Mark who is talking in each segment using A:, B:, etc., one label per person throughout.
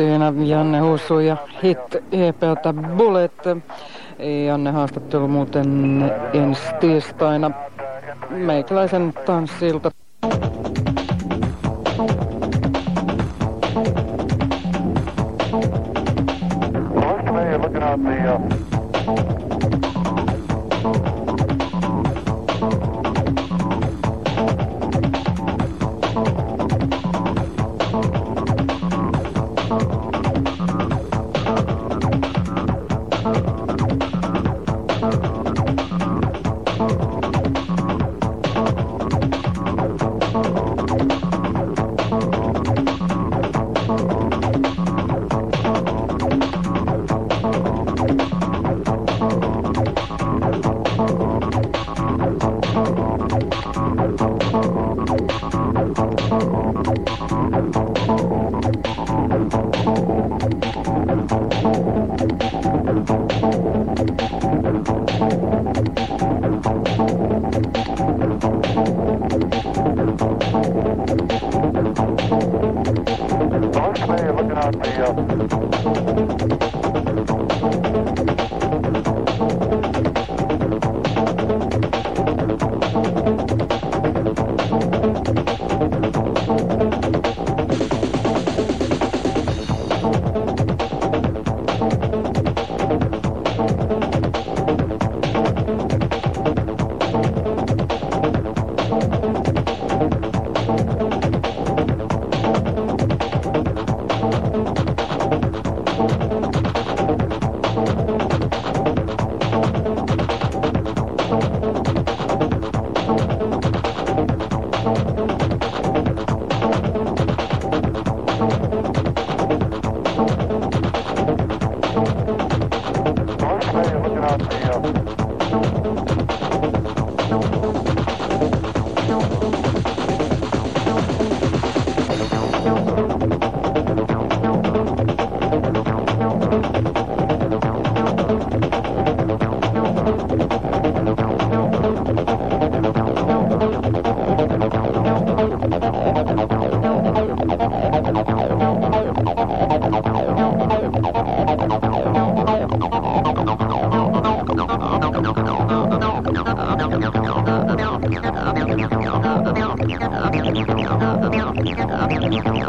A: Siinä Janne Hussu ja Hit EPltä Bullet. Janne haastattelu muuten ensi tiistaina meikäläisen tanssilta.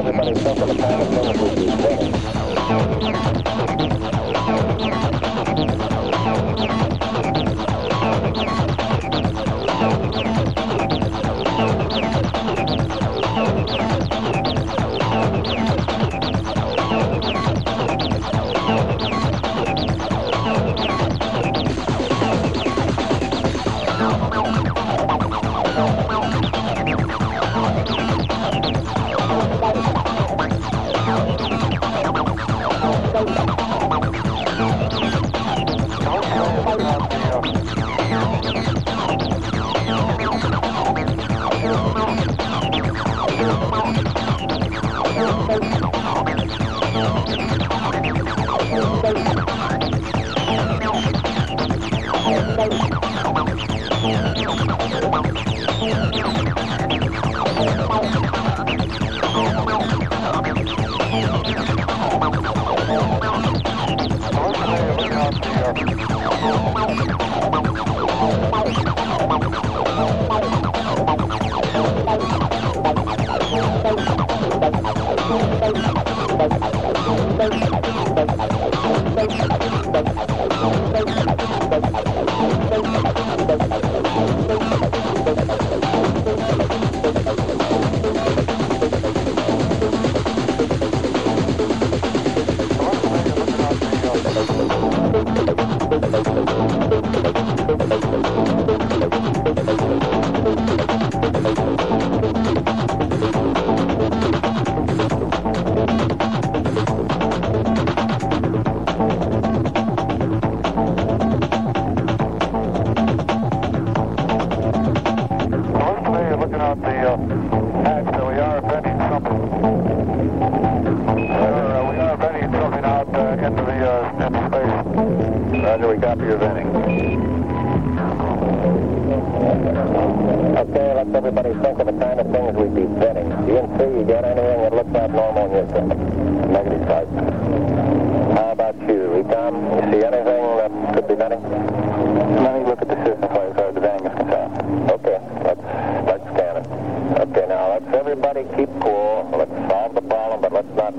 A: everybody suffered a kind of terrible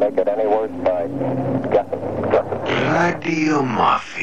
A: make it any worse by guessing. Goddamn mafia.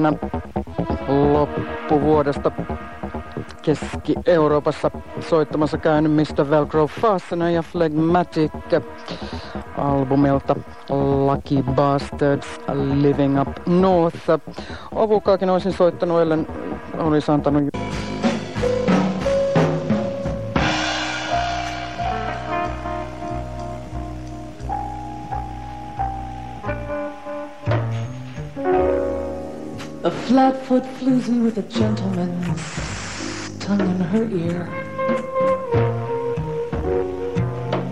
A: Siinä loppuvuodesta Keski-Euroopassa soittamassa käynyt Mr. Velcro Fastener ja Phlegmatic albumilta Lucky Bastards Living Up North. Ovukaakin olisin soittanut, ellen olisi antanut
B: flat-foot floozy with a gentleman's tongue in her ear.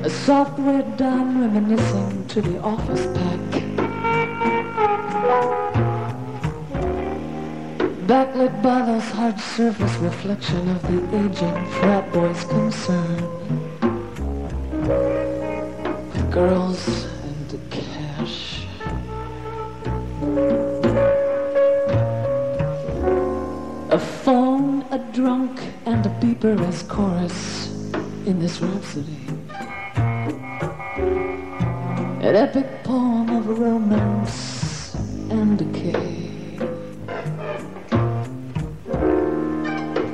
B: A soft red dime reminiscing to the office pack. Backlit by those hard surface reflection of the aging frat boy's concern. The girls drunk, and a beeper as chorus in this rhapsody. An epic poem of romance and decay.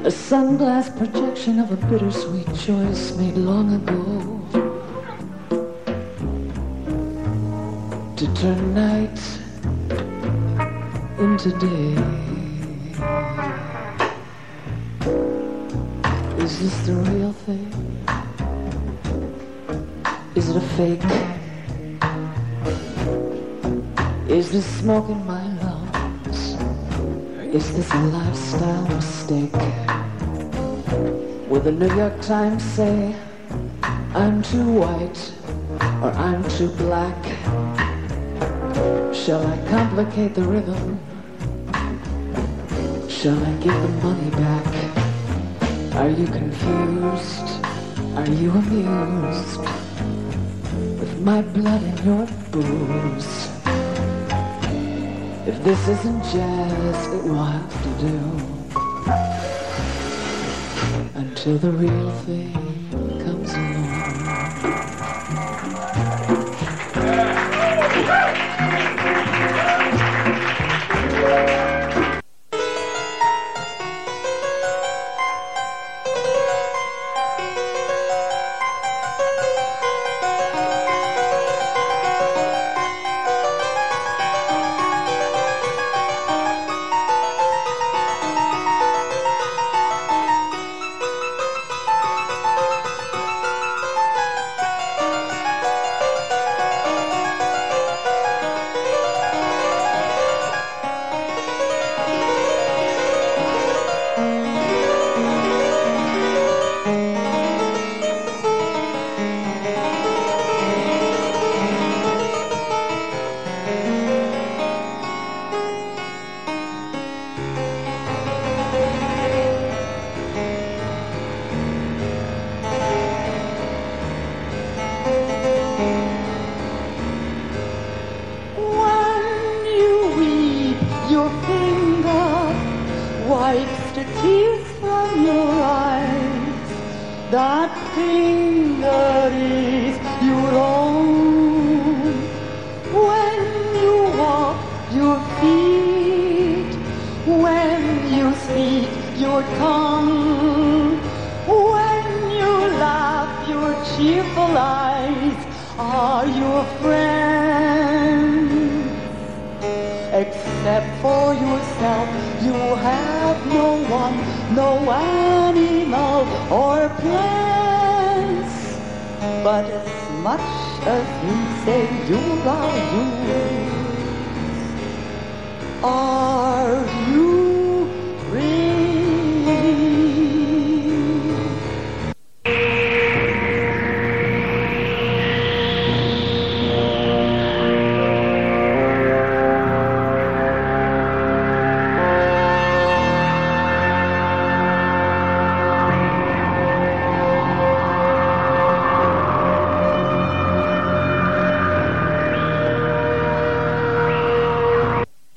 B: A sunglass projection of a bittersweet choice made long ago. To turn night into day. This the real thing? Is it a fake? Is this smoke in my lungs? Is this a lifestyle mistake? Will the New York Times say I'm too white or I'm too black? Shall I complicate the rhythm? Shall I give the money back? Are you confused? Are you amused? With my blood in your booze. If this isn't jazz, it will have to do. Until the real thing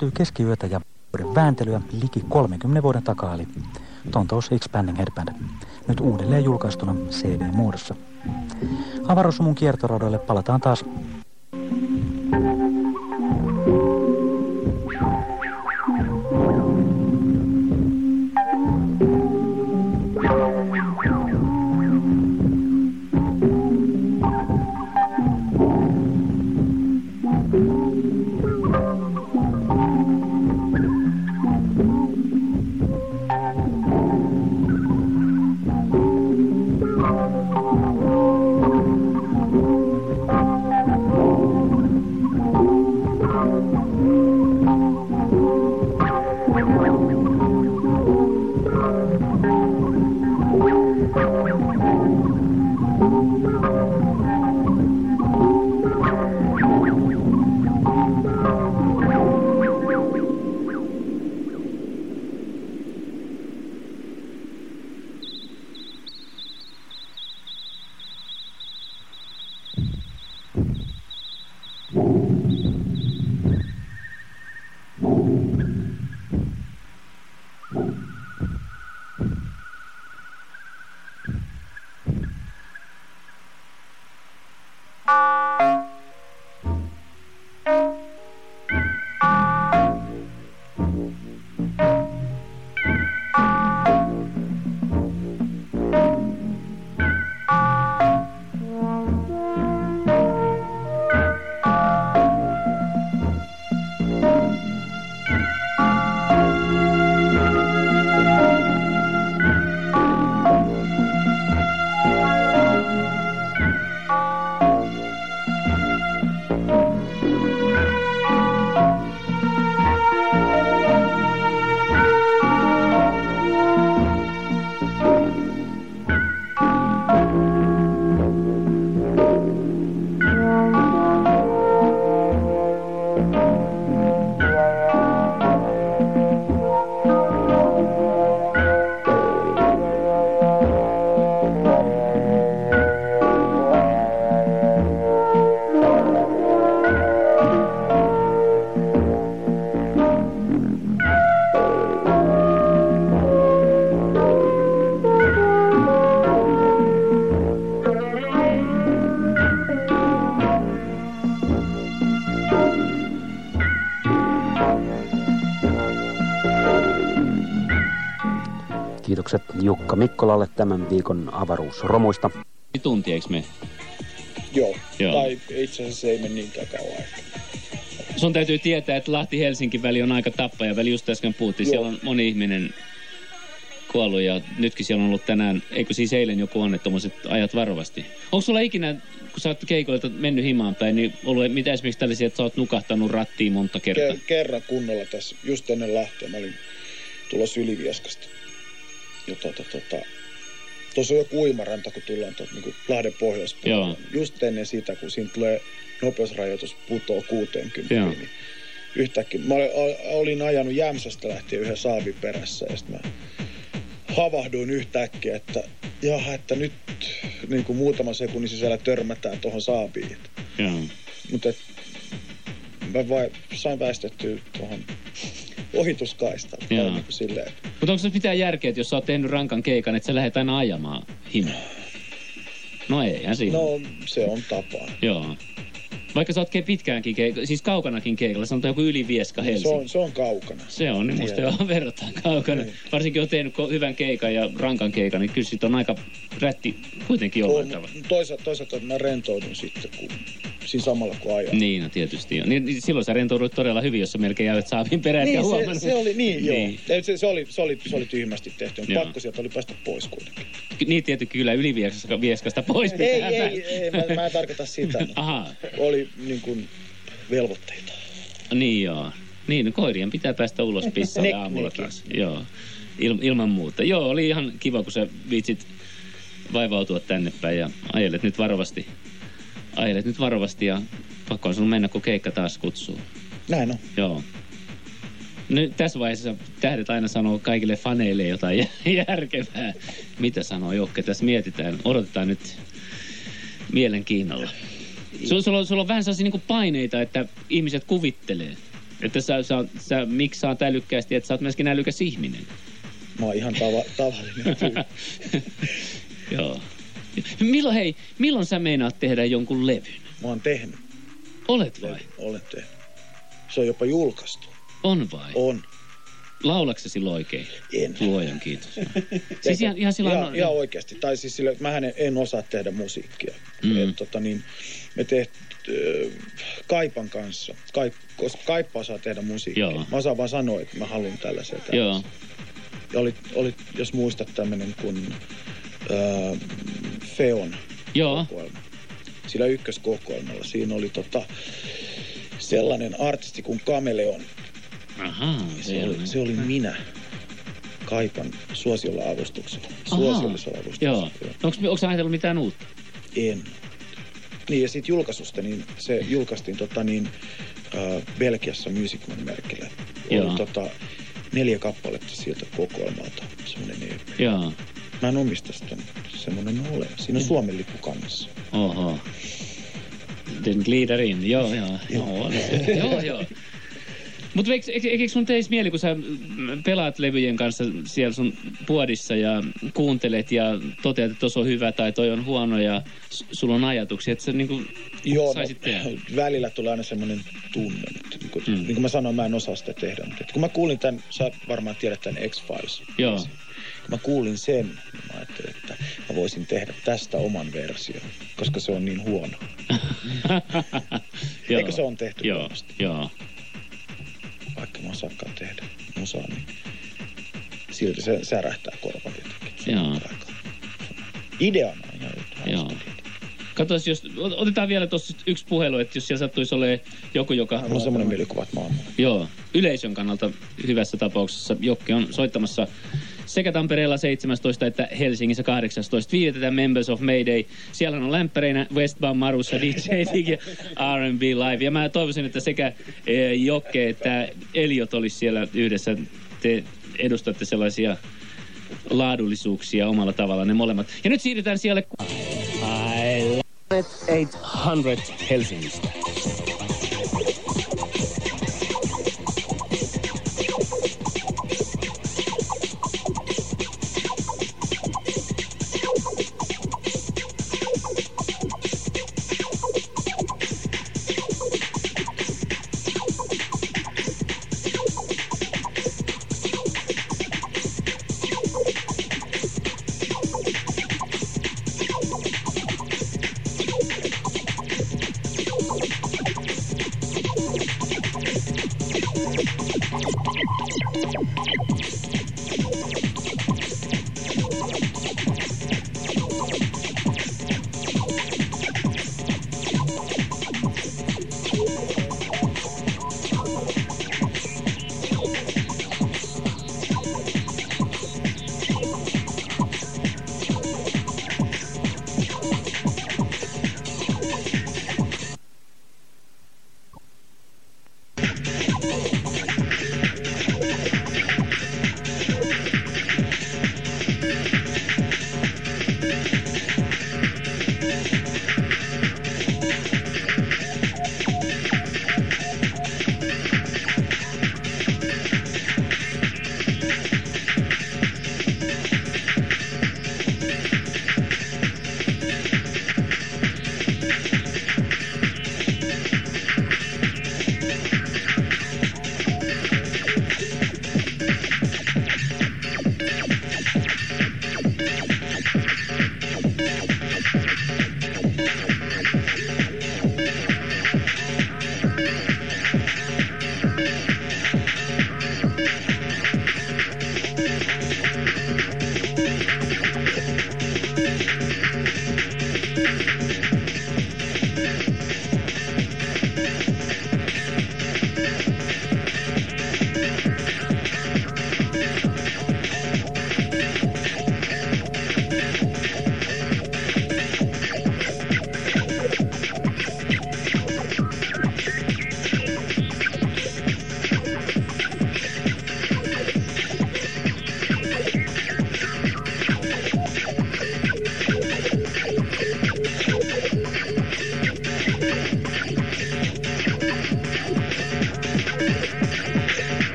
C: Lähestyy keskiyötä ja vuoden vääntelyä liki 30 vuoden takaa, eli Tontous Expanding Headband, nyt uudelleen julkaistuna CD-muodossa. Avaruussumun kiertoradoille palataan taas
D: Kiitokset Jukka Mikkolalle tämän viikon avaruusromuista.
E: Tunti, eikö me?
F: Joo. Joo. Tai itse asiassa se ei mene niinkään kauan.
E: Sun täytyy tietää, että Lahti-Helsinki väli on aika tappaja väli. Just äsken puhuttiin, Joo. siellä on moni ihminen kuollut ja nytkin siellä on ollut tänään, eikö siis eilen joku onnettomuus, että ajat varovasti. Onko sulla ikinä, kun sä oot keikoilta mennyt himaan päin, niin ollut mitä esimerkiksi tällaisia, että sä oot nukahtanut rattiin monta kertaa? Ker-
F: kerran kunnolla tässä, just ennen Lahtea. Mä olin tulossa Ylivieskasta. Ja tota, tota, tuossa on joku uimaranta, kun tullaan tuot, niin Lahden pohjoispuolella. Just ennen sitä, kun siinä tulee nopeusrajoitus putoo 60, Joo. niin yhtäkkiä. Mä olin ajanut Jämsästä lähtien yhden saavin perässä ja sitten mä havahduin yhtäkkiä, että jaha, että nyt niin kuin muutaman sekunnin sisällä törmätään tuohon saabiin. Mutta mä vai, sain väistettyä tuohon Niin silleen.
E: Mutta onko se mitään järkeä, että jos sä oot tehnyt rankan keikan, että sä lähdet aina ajamaan himaan? No ei, siinä.
F: No se on tapa.
E: Joo. Vaikka sä oot pitkäänkin keikalla, siis kaukanakin keikalla, sanotaan joku Ylivieska Helsinki.
F: Se on, se on kaukana.
E: Se on, niin musta on verrataan kaukana. Niin. Varsinkin on tehnyt hyvän keikan ja rankan keikan, niin kyllä sit on aika rätti kuitenkin jollain tavalla.
F: Toisaalta, toisaalta mä rentoudun sitten, kun siinä samalla kun ajan.
E: Niin, no tietysti jo. Niin, niin silloin sä rentoudut todella hyvin, jos sä melkein jäivät saavin perään
F: niin,
E: huomannut.
F: Se, se oli, niin, niin. joo. Se, se, oli, se, oli, se oli tyhmästi tehty, mutta pakko sieltä oli päästä pois kuitenkin.
E: Niin tietenkin kyllä ylivieskasta pois
F: pitää Ei, ei, ei, mä, mä en tarkoita sitä. Aha. Oli niin kuin velvoitteita.
E: Niin joo. Niin, no koirien pitää päästä ulos pissalle aamulla taas. Joo, Il, ilman muuta. Joo, oli ihan kiva, kun sä viitsit vaivautua tänne päin ja ajelet nyt varovasti. Ajelet nyt varovasti ja pakko on sun mennä, kun keikka taas kutsuu.
F: Näin on.
E: Joo. Nyt tässä vaiheessa tähdet aina sanoo kaikille faneille jotain järkevää. Mitä sanoo Jokke? Tässä mietitään. Odotetaan nyt mielenkiinnolla. Sulla, sulla, sulla on vähän sellaisia niin paineita, että ihmiset kuvittelee. Että sä, sä, sä miksaat älykkäästi, että sä oot myöskin älykäs ihminen.
F: Mä oon ihan tava, tavallinen
E: Joo. Milloin, hei, milloin sä meinaat tehdä jonkun levyn?
F: Mä oon tehnyt.
E: Olet vai?
F: Olen tehnyt. Se on jopa julkaistu.
E: On vai?
F: On.
E: Laulaksesi silloin oikein?
F: En.
E: Luojan kiitos. siis ihan, ihan, sillä
F: ihan, ihan oikeasti. Tai siis sillä, mä en osaa tehdä musiikkia. Mm. Et, tota, niin, me teht, äh, Kaipan kanssa, Kaip, koska Kaippa osaa tehdä musiikkia. Joo. Mä osaan vaan sanoa, että mä haluan tällaisen. Joo. Ja oli, oli, jos muistat tämmöinen kuin äh, Feon Joo. kokoelma. Sillä ykköskokoelmalla. Siinä oli tota, sellainen artisti kuin Kameleon.
E: Aha,
F: se, oli, se oli minä. Kaipan suosiolla avustuksella. Suosiollisella avustuksella.
E: Joo. Onko, onko ajatellut mitään uutta?
F: En. Niin ja sitten julkaisusta, niin se julkaistiin tota niin, äh, Belgiassa Music Man merkillä. Oli tota, neljä kappaletta sieltä kokoelmalta, semmoinen EP.
E: Joo.
F: Mä en omista sitä, semmoinen olemassa. Siinä on. Suomen lippu kannessa.
E: Oho. Den glider in, joo, joo. Joo, joo. joo. Mutta eikö, eikö, eikö sun teisi mieli, kun sä pelaat levyjen kanssa siellä sun puodissa ja kuuntelet ja toteat, että tuossa on hyvä tai toi on huono ja sulla on ajatuksia, että sä niinku
F: Joo, saisit no, välillä tulee aina semmoinen tunne. Että, niin, kuin, mm. niin kuin mä sanoin, mä en osaa sitä tehdä. Mutta kun mä kuulin tämän, sä varmaan tiedät tämän X-Files.
E: Joo.
F: Kun mä kuulin sen, niin mä ajattelin, että mä voisin tehdä tästä oman version, koska se on niin huono. Eikö se on tehty
E: Joo, joo
F: vaikka mä osaakaan tehdä musaa, niin silti se särähtää korvan jotenkin.
E: Joo.
F: Ideana on ihan
E: Joo. Katsotaan, jos, otetaan vielä tuossa yksi puhelu, että jos siellä sattuisi olemaan joku, joka...
F: Mulla on semmoinen mielikuva, että mä oon.
E: Joo, yleisön kannalta hyvässä tapauksessa Jokki on soittamassa sekä Tampereella 17 että Helsingissä 18. Viitetään Members of Mayday. Siellä on lämpäreinä Westbound Marussa DJ Dig R&B Live. Ja mä toivoisin, että sekä e, Jokke että Eliot olisi siellä yhdessä. Te edustatte sellaisia laadullisuuksia omalla tavalla ne molemmat. Ja nyt siirrytään siellä... I 800 Helsingistä.